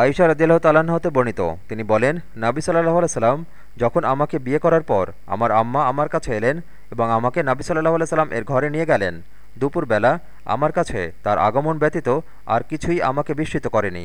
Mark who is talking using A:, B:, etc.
A: আয়সা রদিয়াল্লাহ তাল্লাহ্ন হতে বর্ণিত। তিনি বলেন, নাবি সাল্লাহ সাল্লাম যখন আমাকে বিয়ে করার পর আমার আম্মা আমার কাছে এলেন এবং আমাকে নাবি সাল্লাহ সাল্লাম এর ঘরে নিয়ে গেলেন, দুপুরবেলা আমার কাছে তার আগমন ব্যতীত আর কিছুই আমাকে বিস্মিত করেনি।